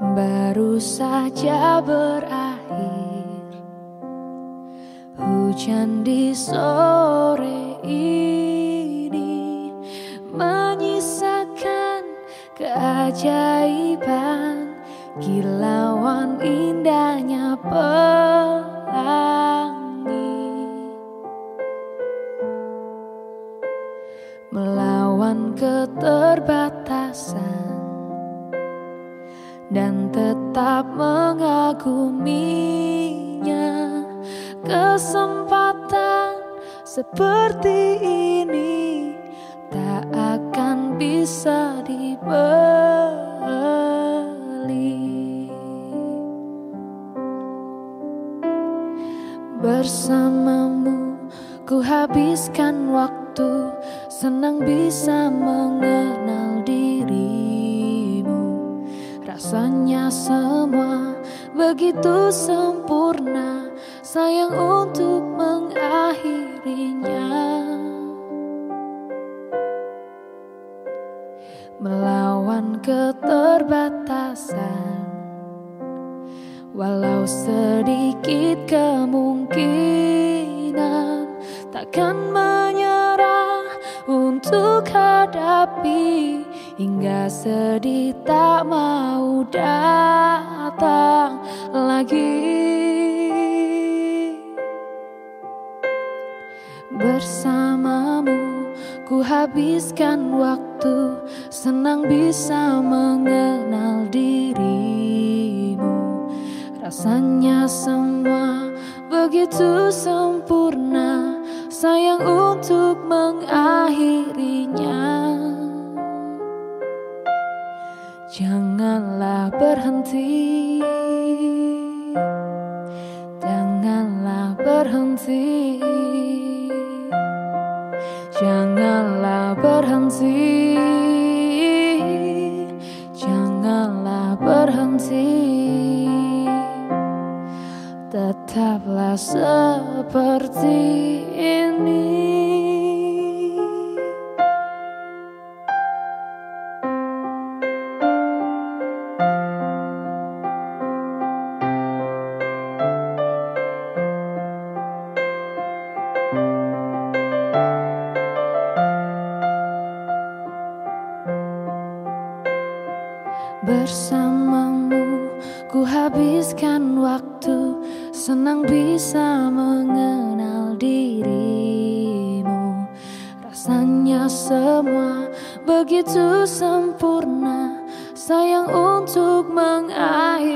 baru saja berakhir. Hujan di sore ini Menyisakan keajaiban. Kilauan indahnya pelangi. Melawan keterbatasan dan tetap mengaguminya. Kesempatan seperti ini tak akan bisa dibeli. Bersamamu ku habiskan waktu senang bisa mengenal Rasanya semua begitu sempurna Sayang untuk mengakhirinya. Melawan keterbatasan Walau sedikit kemungkinan Takkan menyerah untuk hadapi Hingga sedih tak mau datang lagi. Bersamamu ku habiskan waktu Senang bisa mengenal dirimu. Rasanya semua begitu sempurna Sayang untuk mengakhirinya Janganlah berhenti. Janganlah berhenti. Janganlah berhenti. Janganlah berhenti. Tetaplah seperti ini Bersamamu. Ku habiskan waktu Senang bisa mengenal dirimu. Rasanya semua begitu sempurna Sayang untuk mengakhirinya